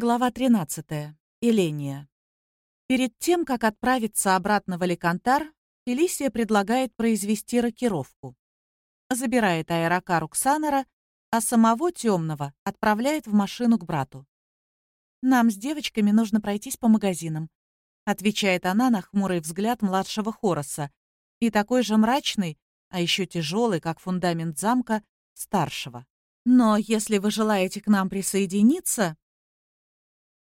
Глава 13. Эления. Перед тем, как отправиться обратно в Аликантар, Фелисия предлагает произвести рокировку. Забирает аэрокар у Ксанера, а самого темного отправляет в машину к брату. «Нам с девочками нужно пройтись по магазинам», отвечает она на хмурый взгляд младшего Хороса и такой же мрачный, а еще тяжелый, как фундамент замка, старшего. «Но если вы желаете к нам присоединиться,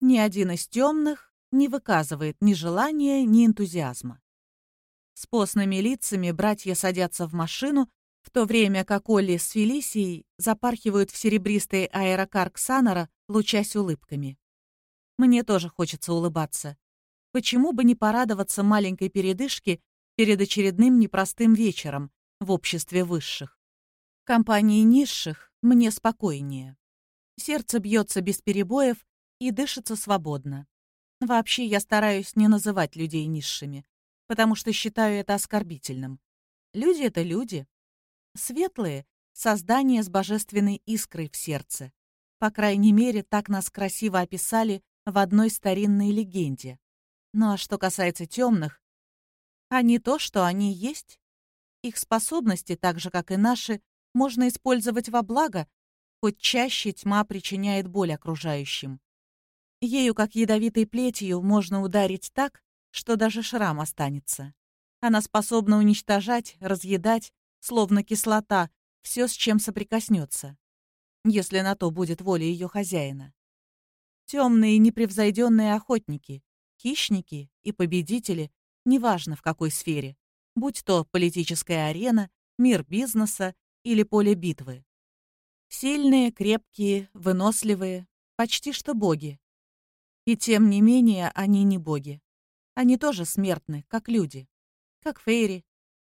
ни один из темных не выказывает ни желания, ни энтузиазма. С постными лицами братья садятся в машину, в то время как Олли с Фелисией запархивают в серебристый аэрокар Ксанора, лучась улыбками. Мне тоже хочется улыбаться. Почему бы не порадоваться маленькой передышке перед очередным непростым вечером в обществе высших? В компании низших мне спокойнее. Сердце бьется без перебоев, и дышится свободно. Вообще, я стараюсь не называть людей низшими, потому что считаю это оскорбительным. Люди — это люди. Светлые — создание с божественной искрой в сердце. По крайней мере, так нас красиво описали в одной старинной легенде. Ну а что касается темных, они то, что они есть. Их способности, так же, как и наши, можно использовать во благо, хоть чаще тьма причиняет боль окружающим. Ею, как ядовитой плетью, можно ударить так, что даже шрам останется. Она способна уничтожать, разъедать, словно кислота, все, с чем соприкоснется, если на то будет воля ее хозяина. Темные непревзойденные охотники, хищники и победители, неважно в какой сфере, будь то политическая арена, мир бизнеса или поле битвы. Сильные, крепкие, выносливые, почти что боги, и тем не менее они не боги. Они тоже смертны, как люди. Как Фейри.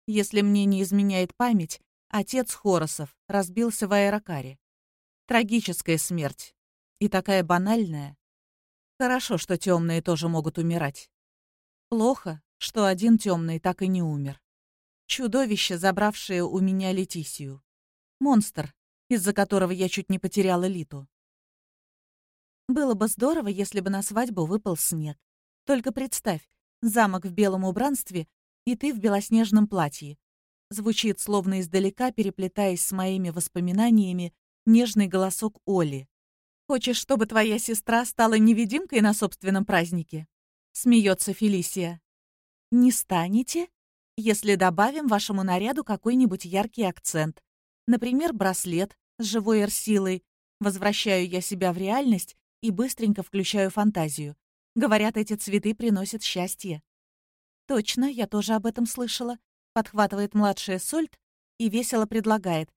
Если мне не изменяет память, отец Хоросов разбился в аэрокаре. Трагическая смерть. И такая банальная. Хорошо, что темные тоже могут умирать. Плохо, что один темный так и не умер. Чудовище, забравшее у меня Летисию. Монстр, из-за которого я чуть не потеряла Литу. Было бы здорово, если бы на свадьбу выпал снег. Только представь, замок в белом убранстве, и ты в белоснежном платье. Звучит словно издалека, переплетаясь с моими воспоминаниями, нежный голосок Оли. «Хочешь, чтобы твоя сестра стала невидимкой на собственном празднике?» Смеется Фелисия. «Не станете, если добавим вашему наряду какой-нибудь яркий акцент. Например, браслет с живой эрсилой. Возвращаю я себя в реальность и быстренько включаю фантазию. Говорят, эти цветы приносят счастье. Точно, я тоже об этом слышала. Подхватывает младшая Сольт и весело предлагает.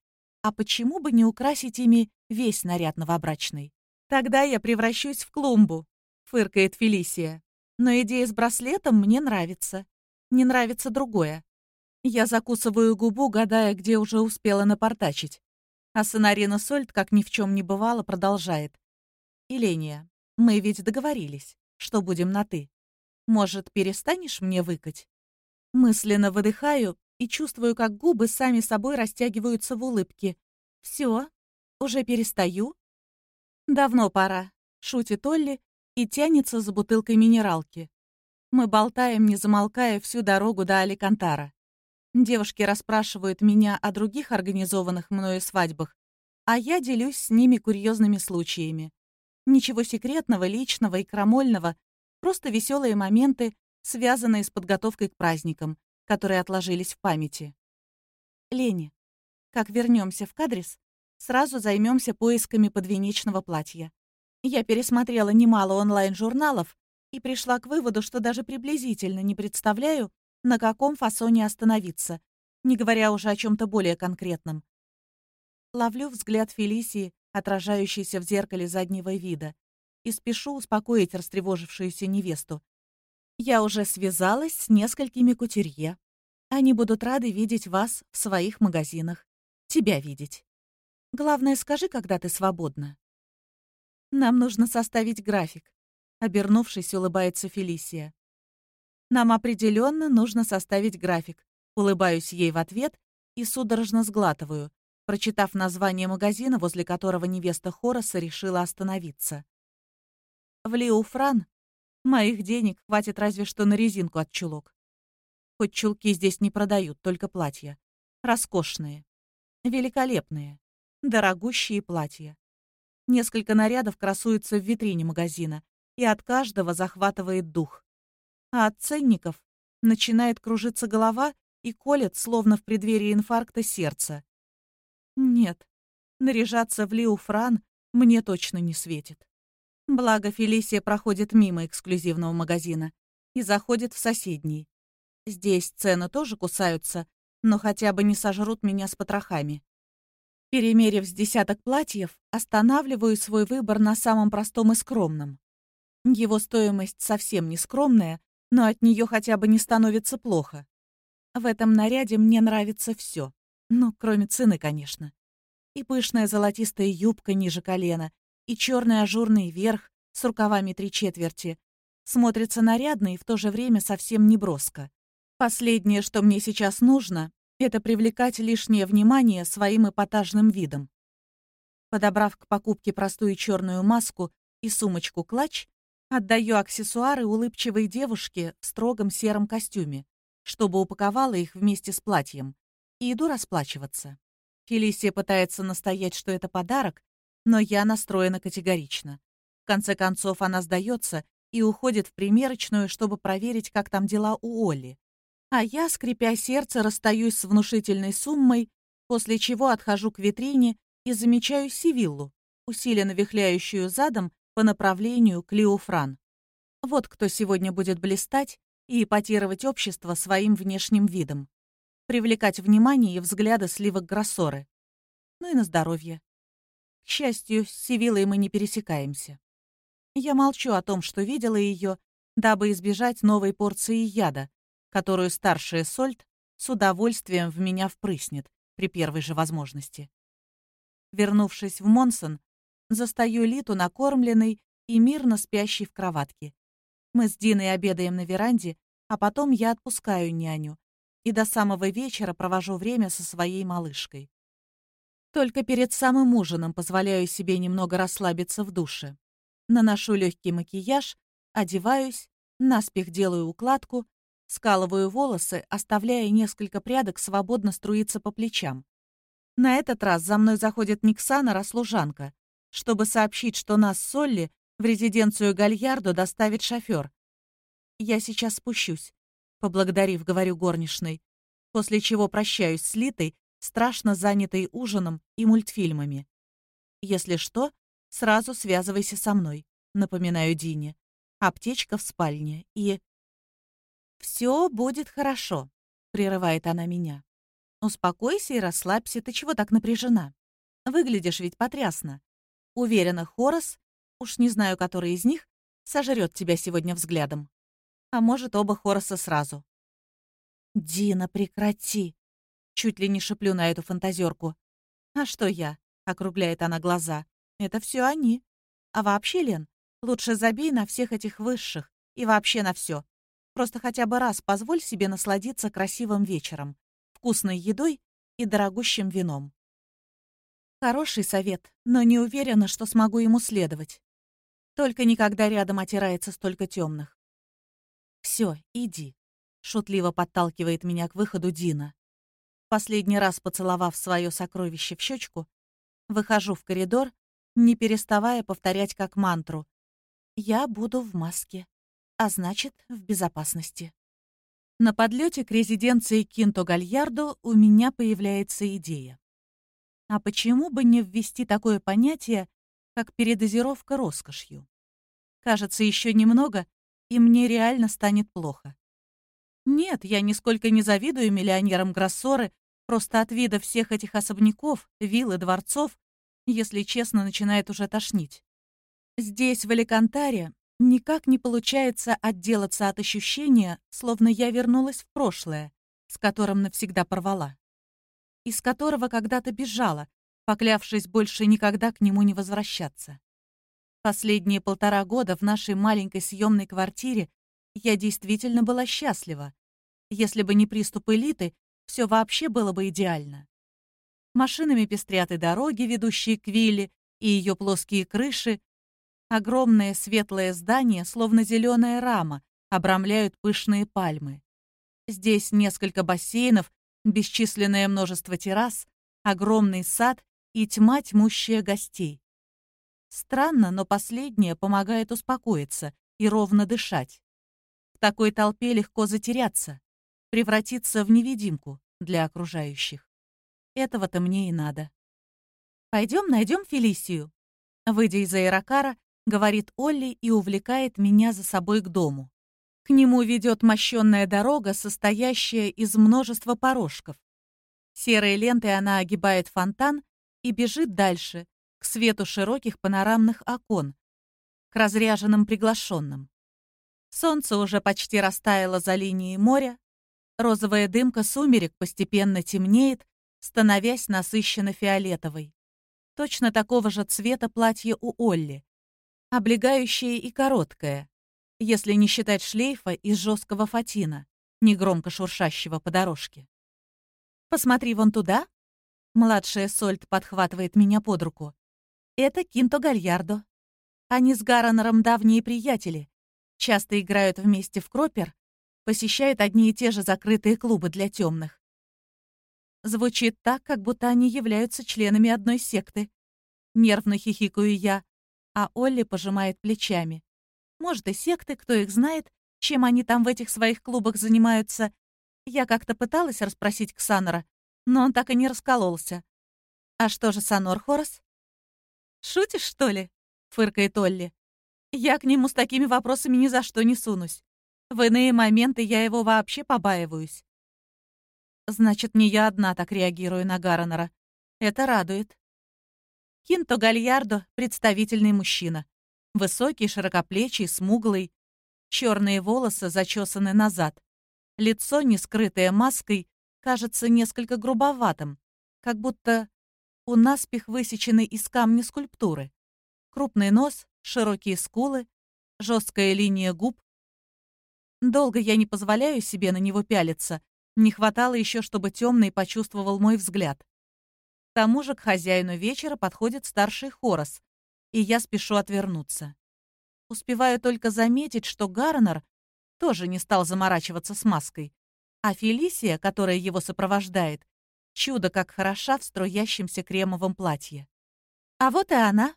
А почему бы не украсить ими весь наряд новобрачный? Тогда я превращусь в клумбу, фыркает Фелисия. Но идея с браслетом мне нравится. Не нравится другое. Я закусываю губу, гадая, где уже успела напортачить. А Сонарина Сольт, как ни в чем не бывало, продолжает. Иления, мы ведь договорились, что будем на «ты». Может, перестанешь мне выкать?» Мысленно выдыхаю и чувствую, как губы сами собой растягиваются в улыбке. «Все, уже перестаю?» «Давно пора», — шутит Олли и тянется за бутылкой минералки. Мы болтаем, не замолкая, всю дорогу до Аликантара. Девушки расспрашивают меня о других организованных мною свадьбах, а я делюсь с ними курьезными случаями. Ничего секретного, личного и крамольного, просто веселые моменты, связанные с подготовкой к праздникам, которые отложились в памяти. Лени, как вернемся в кадрис, сразу займемся поисками подвенечного платья. Я пересмотрела немало онлайн-журналов и пришла к выводу, что даже приблизительно не представляю, на каком фасоне остановиться, не говоря уже о чем-то более конкретном. Ловлю взгляд Фелисии, отражающийся в зеркале заднего вида, и спешу успокоить растревожившуюся невесту. Я уже связалась с несколькими кутюрье. Они будут рады видеть вас в своих магазинах. Тебя видеть. Главное, скажи, когда ты свободна. Нам нужно составить график. Обернувшись, улыбается Фелисия. Нам определенно нужно составить график. Улыбаюсь ей в ответ и судорожно сглатываю, прочитав название магазина, возле которого невеста Хороса решила остановиться. В Лиуфран моих денег хватит разве что на резинку от чулок. Хоть чулки здесь не продают, только платья. Роскошные. Великолепные. Дорогущие платья. Несколько нарядов красуются в витрине магазина, и от каждого захватывает дух. А от ценников начинает кружиться голова и колет, словно в преддверии инфаркта, сердца. Нет, наряжаться в Лиу Фран мне точно не светит. Благо Фелисия проходит мимо эксклюзивного магазина и заходит в соседний. Здесь цены тоже кусаются, но хотя бы не сожрут меня с потрохами. Перемерив с десяток платьев, останавливаю свой выбор на самом простом и скромном. Его стоимость совсем не скромная, но от нее хотя бы не становится плохо. В этом наряде мне нравится все. Ну, кроме цены, конечно. И пышная золотистая юбка ниже колена, и черный ажурный верх с рукавами три четверти. Смотрится нарядно и в то же время совсем не броско. Последнее, что мне сейчас нужно, это привлекать лишнее внимание своим эпатажным видом. Подобрав к покупке простую черную маску и сумочку-клатч, отдаю аксессуары улыбчивой девушке в строгом сером костюме чтобы упаковала их вместе с платьем, и иду расплачиваться. Фелисия пытается настоять, что это подарок, но я настроена категорично. В конце концов, она сдается и уходит в примерочную, чтобы проверить, как там дела у Олли. А я, скрипя сердце, расстаюсь с внушительной суммой, после чего отхожу к витрине и замечаю Сивиллу, усиленно вихляющую задом по направлению к Лиуфран. Вот кто сегодня будет блистать и эпатировать общество своим внешним видом, привлекать внимание и взгляды сливок Гроссоры. Ну и на здоровье. К счастью, с Сивилой мы не пересекаемся. Я молчу о том, что видела ее, дабы избежать новой порции яда, которую старшая Сольт с удовольствием в меня впрыснет при первой же возможности. Вернувшись в Монсон, застаю Литу накормленной и мирно спящей в кроватке. Мы с Диной обедаем на веранде, а потом я отпускаю няню и до самого вечера провожу время со своей малышкой. Только перед самым ужином позволяю себе немного расслабиться в душе. Наношу легкий макияж, одеваюсь, наспех делаю укладку, скалываю волосы, оставляя несколько прядок свободно струиться по плечам. На этот раз за мной заходит Никсана, а служанка, чтобы сообщить, что нас с Солли в резиденцию Гальярдо доставит шофер, «Я сейчас спущусь», — поблагодарив, говорю горничной, после чего прощаюсь с Литой, страшно занятой ужином и мультфильмами. «Если что, сразу связывайся со мной», — напоминаю Дине. «Аптечка в спальне и...» «Все будет хорошо», — прерывает она меня. «Успокойся и расслабься, ты чего так напряжена? Выглядишь ведь потрясно. Уверена, Хорос, уж не знаю, который из них, сожрет тебя сегодня взглядом а может, оба Хороса сразу. «Дина, прекрати!» Чуть ли не шеплю на эту фантазерку. «А что я?» — округляет она глаза. «Это все они. А вообще, Лен, лучше забей на всех этих высших и вообще на все. Просто хотя бы раз позволь себе насладиться красивым вечером, вкусной едой и дорогущим вином». Хороший совет, но не уверена, что смогу ему следовать. Только никогда рядом отирается столько темных. «Все, иди», — шутливо подталкивает меня к выходу Дина. Последний раз поцеловав свое сокровище в щечку, выхожу в коридор, не переставая повторять как мантру. «Я буду в маске, а значит, в безопасности». На подлете к резиденции Кинто Гальярдо у меня появляется идея. А почему бы не ввести такое понятие, как передозировка роскошью? Кажется, еще немного, и мне реально станет плохо. Нет, я нисколько не завидую миллионерам Гроссоры, просто от вида всех этих особняков, вилл и дворцов, если честно, начинает уже тошнить. Здесь, в Аликантаре, никак не получается отделаться от ощущения, словно я вернулась в прошлое, с которым навсегда порвала. Из которого когда-то бежала, поклявшись больше никогда к нему не возвращаться. Последние полтора года в нашей маленькой съемной квартире я действительно была счастлива. Если бы не приступ элиты, все вообще было бы идеально. Машинами пестрят и дороги, ведущие к вилле, и ее плоские крыши, Огромное светлое здание, словно зеленая рама, обрамляют пышные пальмы. Здесь несколько бассейнов, бесчисленное множество террас, огромный сад и тьма тьмущая гостей. Странно, но последнее помогает успокоиться и ровно дышать. В такой толпе легко затеряться, превратиться в невидимку для окружающих. Этого-то мне и надо. Пойдем найдем Фелисию. Выйдя из аэрокара, говорит Олли и увлекает меня за собой к дому. К нему ведет мощенная дорога, состоящая из множества порожков. Серой лентой она огибает фонтан и бежит дальше, к свету широких панорамных окон, к разряженным приглашенным. Солнце уже почти растаяло за линией моря, розовая дымка сумерек постепенно темнеет, становясь насыщенно фиолетовой. Точно такого же цвета платье у Олли, облегающее и короткое, если не считать шлейфа из жесткого фатина, негромко шуршащего по дорожке. «Посмотри вон туда!» Младшая Сольт подхватывает меня под руку. «Это Кинто Гальярдо. Они с Гаронером давние приятели. Часто играют вместе в кропер, посещают одни и те же закрытые клубы для темных. Звучит так, как будто они являются членами одной секты. Нервно хихикаю я, а Олли пожимает плечами. Может, и секты, кто их знает, чем они там в этих своих клубах занимаются. Я как-то пыталась расспросить Ксанора, но он так и не раскололся. А что же Санор Хорос? «Шутишь, что ли?» — фыркает Олли. «Я к нему с такими вопросами ни за что не сунусь. В иные моменты я его вообще побаиваюсь». Значит, не я одна так реагирую на Гарренера. Это радует. Кинто Гальярдо — представительный мужчина. Высокий, широкоплечий, смуглый. Черные волосы зачесаны назад. Лицо, не скрытое маской, кажется несколько грубоватым, как будто у наспех высеченной из камня скульптуры. Крупный нос, широкие скулы, жесткая линия губ. Долго я не позволяю себе на него пялиться. Не хватало еще, чтобы темный почувствовал мой взгляд. К тому же к хозяину вечера подходит старший Хорос, и я спешу отвернуться. Успеваю только заметить, что Гарнер тоже не стал заморачиваться с маской, а Фелисия, которая его сопровождает, чудо как хороша в струящемся кремовом платье. А вот и она.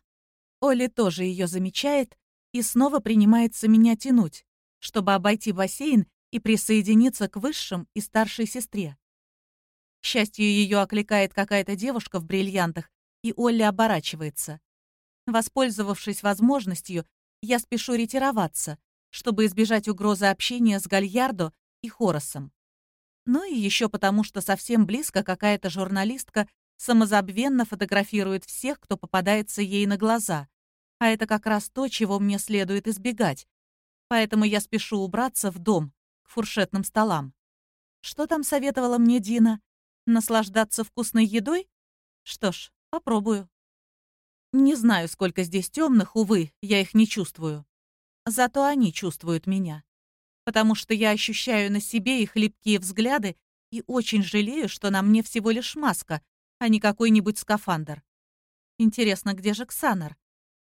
Оли тоже ее замечает и снова принимается меня тянуть, чтобы обойти бассейн и присоединиться к высшим и старшей сестре. К счастью, ее окликает какая-то девушка в бриллиантах, и Олли оборачивается. Воспользовавшись возможностью, я спешу ретироваться, чтобы избежать угрозы общения с Гальярдо и Хоросом. Ну и еще потому, что совсем близко какая-то журналистка самозабвенно фотографирует всех, кто попадается ей на глаза. А это как раз то, чего мне следует избегать. Поэтому я спешу убраться в дом, к фуршетным столам. Что там советовала мне Дина? Наслаждаться вкусной едой? Что ж, попробую. Не знаю, сколько здесь темных, увы, я их не чувствую. Зато они чувствуют меня. Потому что я ощущаю на себе их липкие взгляды и очень жалею, что на мне всего лишь маска, а не какой-нибудь скафандр. Интересно, где же Ксанар?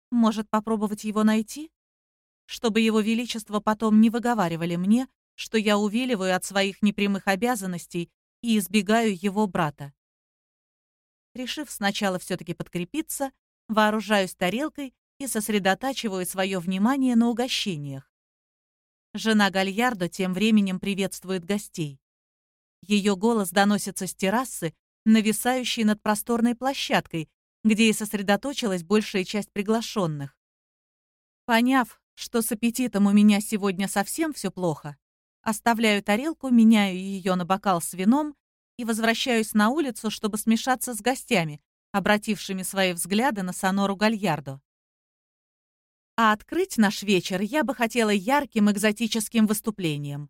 Может, попробовать его найти? Чтобы его величество потом не выговаривали мне, что я увиливаю от своих непрямых обязанностей и избегаю его брата. Решив сначала все-таки подкрепиться, вооружаюсь тарелкой и сосредотачиваю свое внимание на угощениях. Жена Гальярдо тем временем приветствует гостей. Ее голос доносится с террасы, нависающей над просторной площадкой, где и сосредоточилась большая часть приглашенных. Поняв, что с аппетитом у меня сегодня совсем все плохо, оставляю тарелку, меняю ее на бокал с вином и возвращаюсь на улицу, чтобы смешаться с гостями, обратившими свои взгляды на Сонору Гальярдо. А открыть наш вечер я бы хотела ярким экзотическим выступлением.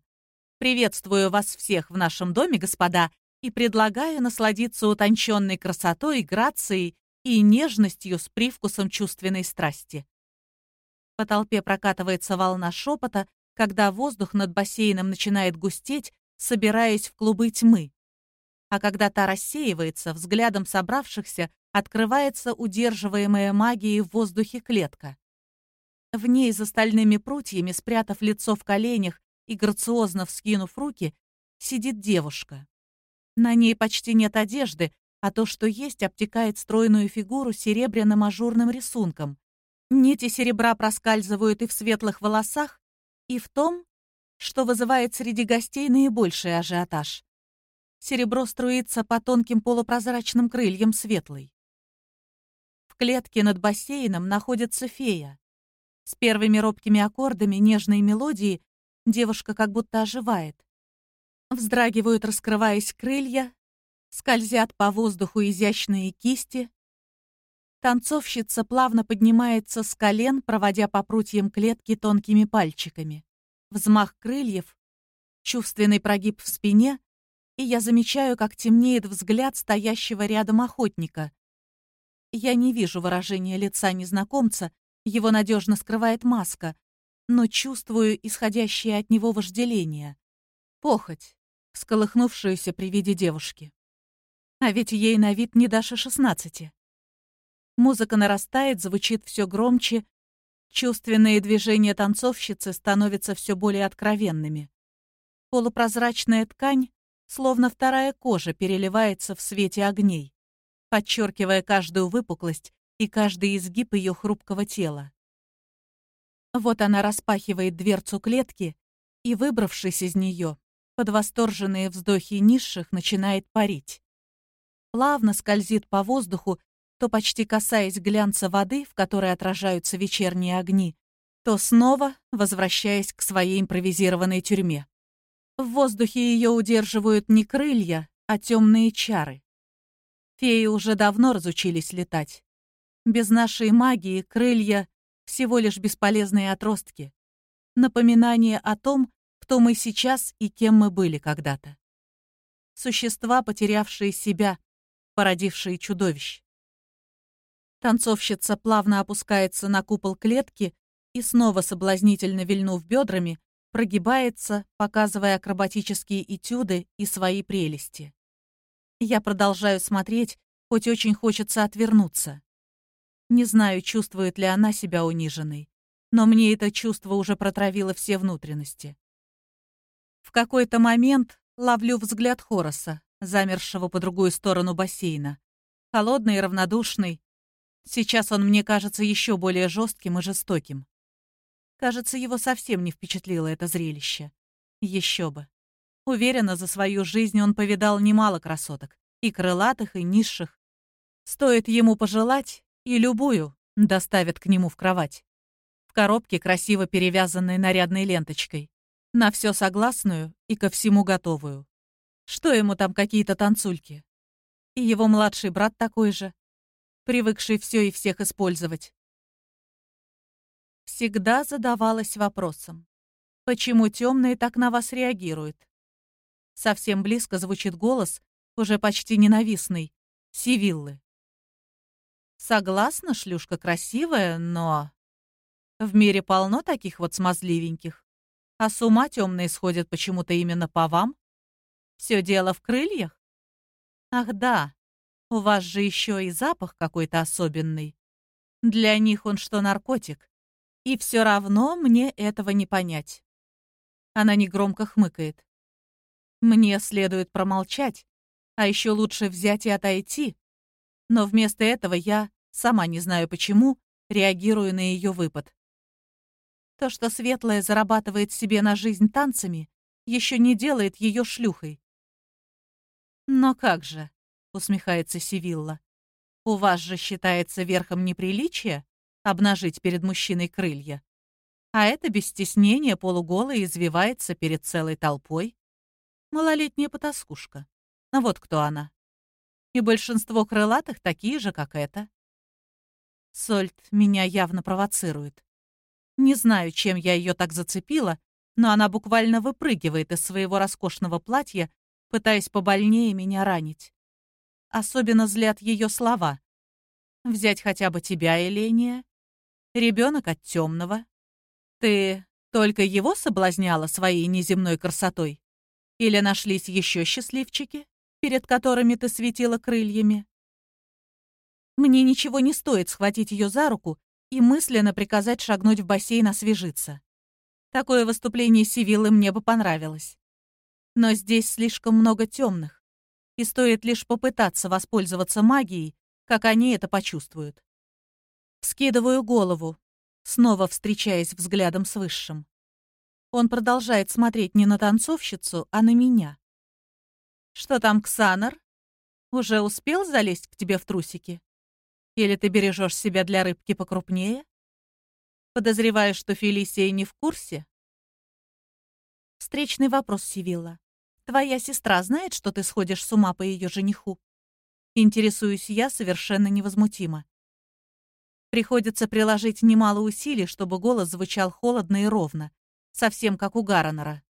Приветствую вас всех в нашем доме, господа, и предлагаю насладиться утонченной красотой, грацией и нежностью с привкусом чувственной страсти. По толпе прокатывается волна шепота, когда воздух над бассейном начинает густеть, собираясь в клубы тьмы а когда та рассеивается, взглядом собравшихся открывается удерживаемая магией в воздухе клетка. В ней за стальными прутьями, спрятав лицо в коленях и грациозно вскинув руки, сидит девушка. На ней почти нет одежды, а то, что есть, обтекает стройную фигуру серебряным ажурным рисунком. Нити серебра проскальзывают и в светлых волосах, и в том, что вызывает среди гостей наибольший ажиотаж. Серебро струится по тонким полупрозрачным крыльям светлой. В клетке над бассейном находится фея. С первыми робкими аккордами нежной мелодии девушка как будто оживает. Вздрагивают, раскрываясь крылья, скользят по воздуху изящные кисти. Танцовщица плавно поднимается с колен, проводя по прутьям клетки тонкими пальчиками. Взмах крыльев, чувственный прогиб в спине, и я замечаю, как темнеет взгляд стоящего рядом охотника. Я не вижу выражения лица незнакомца, его надежно скрывает маска, но чувствую исходящее от него вожделение. Похоть, всколыхнувшуюся при виде девушки. А ведь ей на вид не даже шестнадцати. Музыка нарастает, звучит все громче, чувственные движения танцовщицы становятся все более откровенными. Полупрозрачная ткань, словно вторая кожа, переливается в свете огней, подчеркивая каждую выпуклость и каждый изгиб ее хрупкого тела. Вот она распахивает дверцу клетки и, выбравшись из нее, под восторженные вздохи низших начинает парить. Плавно скользит по воздуху, то почти касаясь глянца воды, в которой отражаются вечерние огни, то снова возвращаясь к своей импровизированной тюрьме. В воздухе ее удерживают не крылья, а темные чары. Феи уже давно разучились летать. Без нашей магии крылья — всего лишь бесполезные отростки. Напоминание о том, кто мы сейчас и кем мы были когда-то. Существа, потерявшие себя, породившие чудовищ. Танцовщица плавно опускается на купол клетки и снова соблазнительно вильнув бедрами, прогибается, показывая акробатические этюды и свои прелести. Я продолжаю смотреть, хоть очень хочется отвернуться. Не знаю, чувствует ли она себя униженной, но мне это чувство уже протравило все внутренности. В какой-то момент ловлю взгляд Хороса, замершего по другую сторону бассейна. Холодный и равнодушный. Сейчас он мне кажется еще более жестким и жестоким. Кажется, его совсем не впечатлило это зрелище. Еще бы. Уверена, за свою жизнь он повидал немало красоток. И крылатых, и низших. Стоит ему пожелать, и любую доставят к нему в кровать. В коробке, красиво перевязанной нарядной ленточкой. На все согласную и ко всему готовую. Что ему там какие-то танцульки? И его младший брат такой же, привыкший все и всех использовать. Всегда задавалась вопросом, почему темные так на вас реагируют? Совсем близко звучит голос, уже почти ненавистный, Сивиллы. Согласна, шлюшка красивая, но... В мире полно таких вот смазливеньких. А с ума темные сходят почему-то именно по вам? Все дело в крыльях? Ах да, у вас же еще и запах какой-то особенный. Для них он что, наркотик? И все равно мне этого не понять. Она негромко хмыкает. Мне следует промолчать, а еще лучше взять и отойти. Но вместо этого я, сама не знаю почему, реагирую на ее выпад. То, что Светлая зарабатывает себе на жизнь танцами, еще не делает ее шлюхой. «Но как же?» — усмехается Сивилла. «У вас же считается верхом неприличия обнажить перед мужчиной крылья. А это без стеснения полуголая извивается перед целой толпой. Малолетняя потаскушка. А вот кто она. И большинство крылатых такие же, как эта. Сольт меня явно провоцирует. Не знаю, чем я ее так зацепила, но она буквально выпрыгивает из своего роскошного платья, пытаясь побольнее меня ранить. Особенно злят ее слова. «Взять хотя бы тебя, Эления? Ребенок от темного. Ты только его соблазняла своей неземной красотой? Или нашлись еще счастливчики, перед которыми ты светила крыльями?» Мне ничего не стоит схватить ее за руку и мысленно приказать шагнуть в бассейн освежиться. Такое выступление Сивиллы мне бы понравилось. Но здесь слишком много темных, и стоит лишь попытаться воспользоваться магией, как они это почувствуют. Скидываю голову, снова встречаясь взглядом с Высшим. Он продолжает смотреть не на танцовщицу, а на меня. «Что там, Ксанар? Уже успел залезть к тебе в трусики? Или ты бережешь себя для рыбки покрупнее? Подозреваешь, что Фелисия не в курсе?» Встречный вопрос Сивилла. «Твоя сестра знает, что ты сходишь с ума по ее жениху?» Интересуюсь я совершенно невозмутимо. Приходится приложить немало усилий, чтобы голос звучал холодно и ровно, совсем как у Гарренера.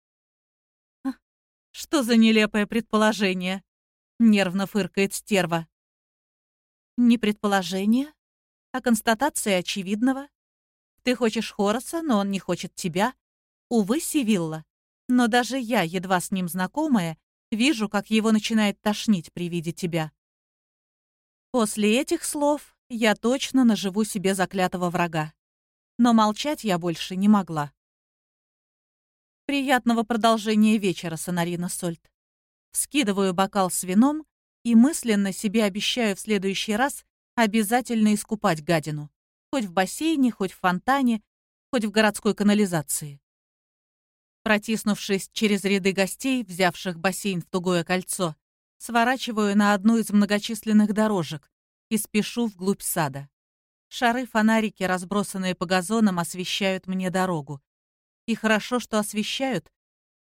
«Что за нелепое предположение?» — нервно фыркает стерва. «Не предположение, а констатация очевидного. Ты хочешь Хороса, но он не хочет тебя. Увы, Сивилла. Но даже я, едва с ним знакомая, вижу, как его начинает тошнить при виде тебя. После этих слов я точно наживу себе заклятого врага. Но молчать я больше не могла. Приятного продолжения вечера, Сонарина Сольт. Скидываю бокал с вином и мысленно себе обещаю в следующий раз обязательно искупать гадину. Хоть в бассейне, хоть в фонтане, хоть в городской канализации. Протиснувшись через ряды гостей, взявших бассейн в тугое кольцо, сворачиваю на одну из многочисленных дорожек и спешу вглубь сада. Шары-фонарики, разбросанные по газонам, освещают мне дорогу. И хорошо, что освещают,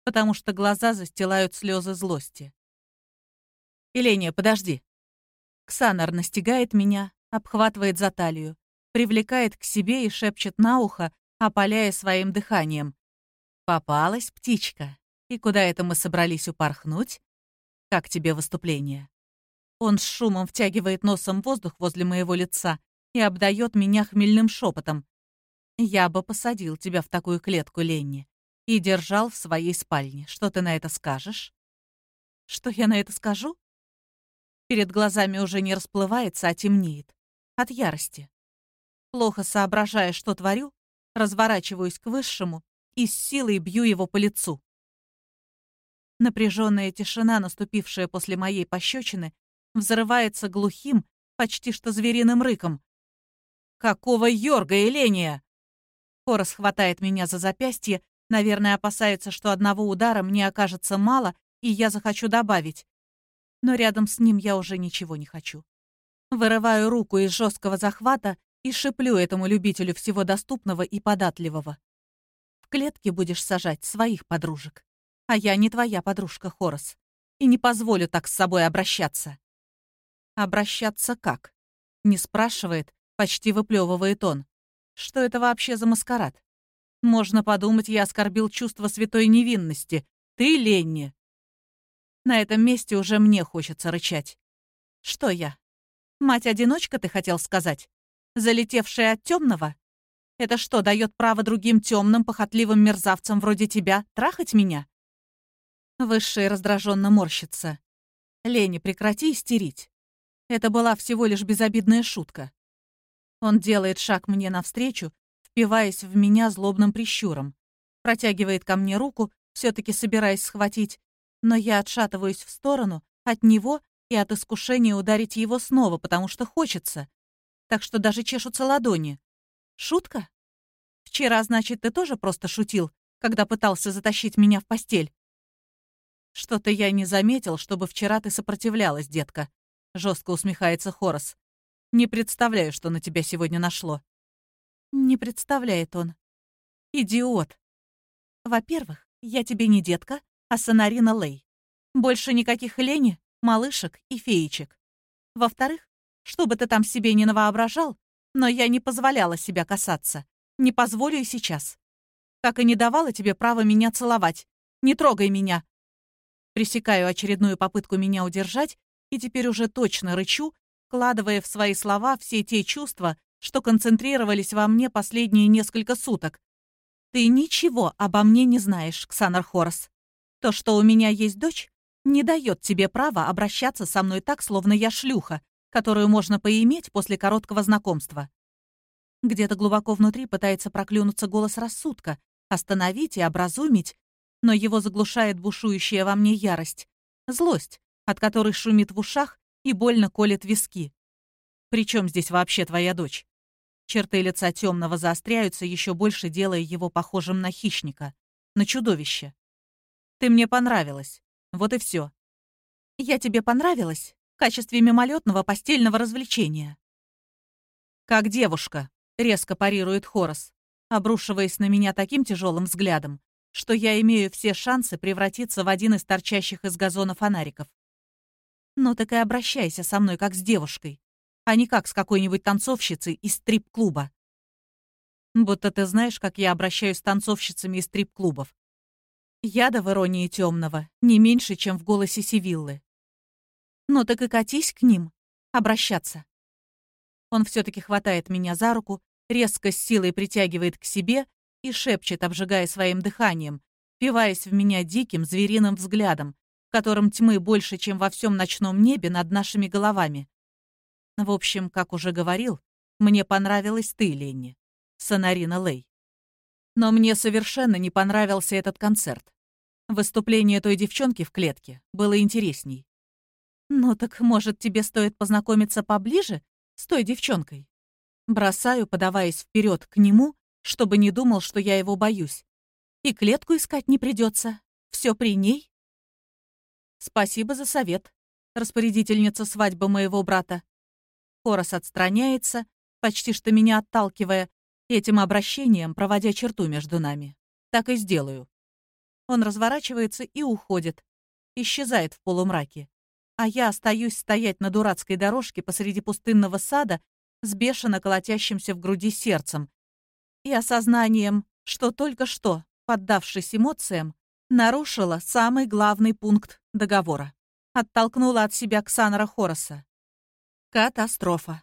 потому что глаза застилают слезы злости. «Еления, подожди!» Ксанар настигает меня, обхватывает за талию, привлекает к себе и шепчет на ухо, опаляя своим дыханием. «Попалась птичка. И куда это мы собрались упорхнуть? Как тебе выступление?» Он с шумом втягивает носом воздух возле моего лица и обдает меня хмельным шепотом. «Я бы посадил тебя в такую клетку, Ленни, и держал в своей спальне. Что ты на это скажешь?» «Что я на это скажу?» Перед глазами уже не расплывается, а темнеет. От ярости. Плохо соображая, что творю, разворачиваюсь к высшему и с силой бью его по лицу. Напряженная тишина, наступившая после моей пощечины, взрывается глухим, почти что звериным рыком. «Какого Йорга, Эления?» Хорос хватает меня за запястье, наверное, опасается, что одного удара мне окажется мало, и я захочу добавить. Но рядом с ним я уже ничего не хочу. Вырываю руку из жесткого захвата и шиплю этому любителю всего доступного и податливого. В клетке будешь сажать своих подружек. А я не твоя подружка, Хорос. И не позволю так с собой обращаться. Обращаться как? Не спрашивает, почти выплевывает он. Что это вообще за маскарад? Можно подумать, я оскорбил чувство святой невинности. Ты, Ленни. На этом месте уже мне хочется рычать. Что я? Мать-одиночка, ты хотел сказать? Залетевшая от темного? Это что, дает право другим темным, похотливым мерзавцам вроде тебя трахать меня? Высший раздраженно морщится. Лени, прекрати истерить. Это была всего лишь безобидная шутка. Он делает шаг мне навстречу, впиваясь в меня злобным прищуром. Протягивает ко мне руку, все-таки собираясь схватить, но я отшатываюсь в сторону от него и от искушения ударить его снова, потому что хочется. Так что даже чешутся ладони. Шутка? Вчера, значит, ты тоже просто шутил, когда пытался затащить меня в постель? Что-то я не заметил, чтобы вчера ты сопротивлялась, детка. — жестко усмехается Хорос. «Не представляю, что на тебя сегодня нашло». «Не представляет он. Идиот. Во-первых, я тебе не детка, а Сонарина Лей. Больше никаких лени, малышек и феечек. Во-вторых, что бы ты там себе не навоображал, но я не позволяла себя касаться. Не позволю и сейчас. Как и не давала тебе права меня целовать. Не трогай меня. Пресекаю очередную попытку меня удержать и теперь уже точно рычу, вкладывая в свои слова все те чувства, что концентрировались во мне последние несколько суток. «Ты ничего обо мне не знаешь, Ксанар Хорос. То, что у меня есть дочь, не дает тебе права обращаться со мной так, словно я шлюха, которую можно поиметь после короткого знакомства. Где-то глубоко внутри пытается проклюнуться голос рассудка, остановить и образумить, но его заглушает бушующая во мне ярость, злость, от которой шумит в ушах и больно колет виски. Причем здесь вообще твоя дочь? Черты лица темного заостряются, еще больше делая его похожим на хищника, на чудовище. Ты мне понравилась. Вот и все. Я тебе понравилась в качестве мимолетного постельного развлечения. Как девушка, резко парирует Хорос, обрушиваясь на меня таким тяжелым взглядом, что я имею все шансы превратиться в один из торчащих из газона фонариков. Ну так и обращайся со мной как с девушкой, а не как с какой-нибудь танцовщицей из стрип-клуба. Будто ты знаешь, как я обращаюсь с танцовщицами из стрип-клубов. Яда в иронии темного не меньше, чем в голосе Сивиллы. Ну так и катись к ним, обращаться. Он все-таки хватает меня за руку, резко с силой притягивает к себе и шепчет, обжигая своим дыханием, впиваясь в меня диким звериным взглядом, котором тьмы больше, чем во всем ночном небе над нашими головами. В общем, как уже говорил, мне понравилась ты, Ленни, Сонарина Лей. Но мне совершенно не понравился этот концерт. Выступление той девчонки в клетке было интересней. «Ну так, может, тебе стоит познакомиться поближе с той девчонкой?» Бросаю, подаваясь вперед к нему, чтобы не думал, что я его боюсь. И клетку искать не придется. Все при ней. Спасибо за совет, распорядительница свадьбы моего брата. Хорос отстраняется, почти что меня отталкивая, этим обращением проводя черту между нами. Так и сделаю. Он разворачивается и уходит. Исчезает в полумраке. А я остаюсь стоять на дурацкой дорожке посреди пустынного сада с бешено колотящимся в груди сердцем и осознанием, что только что, поддавшись эмоциям, нарушила самый главный пункт договора. Оттолкнула от себя Ксанара Хороса. Катастрофа.